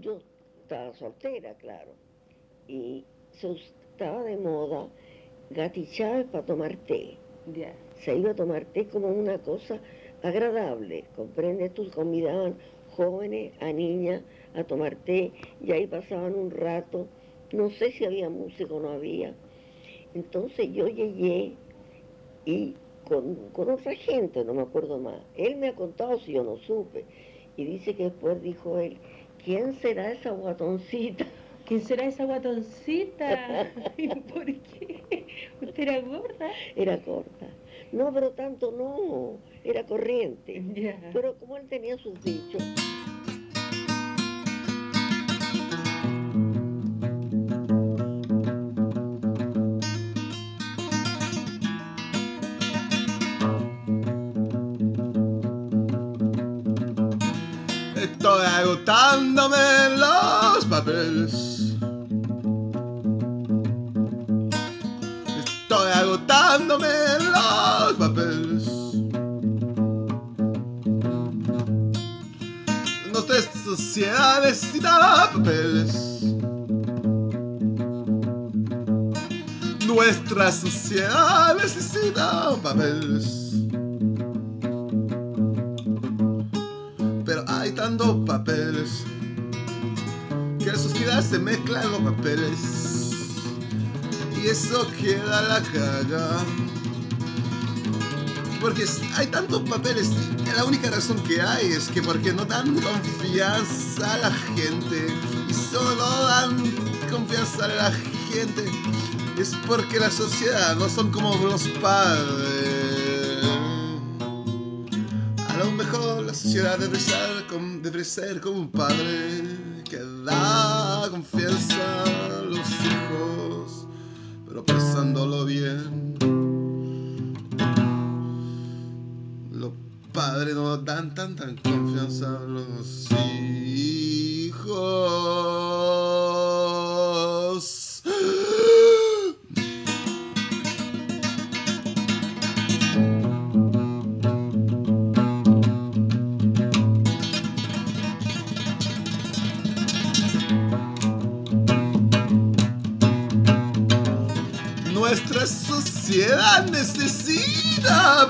yo estaba soltera, claro, y se estaba de moda Gati Chávez para tomar té. Se iba a tomar té como una cosa agradable, ¿comprendes? Tú convidaban jóvenes a niñas a tomar té y ahí pasaban un rato. No sé si había música o no había. Entonces yo llegué y con, con, otra gente, no me acuerdo más. Él me ha contado si yo no supe. Y dice que después dijo él, ¿quién será esa guatoncita? ¿Quién será esa guatoncita? ¿Por qué? ¿Usted era gorda? Era gorda. No, pero tanto no, era corriente. Pero como él tenía sus dichos. Agotándome los papeles agotándome los papeles. Nuestra sociedad necesita papeles. Nuestra sociedad necesita papeles. Tantos papeles que la sociedad se mezcla en los papeles y eso queda la caga. Porque hay tantos papeles y la única razón que hay es que porque no dan confianza a la gente y solo dan confianza a la gente es porque la sociedad no son como los padres. La sociedad debe ser, debe ser como un padre que da confianza a los hijos pero pensándolo bien. Los padres no dan tanta confianza a los hijos. Nuestra sociedad necesita.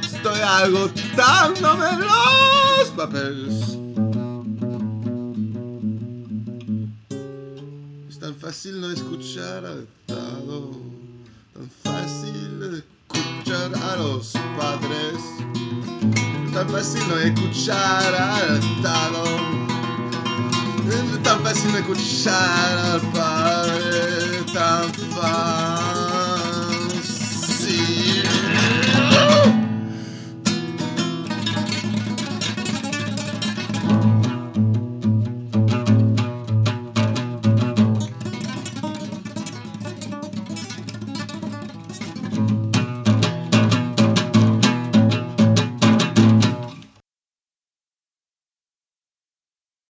Estoy agotándome los papeles. Es tan fácil no escuchar al Estado, tan fácil escuchar a los padres, tan fácil no escuchar al Estado. Tan fácil escuchar al padre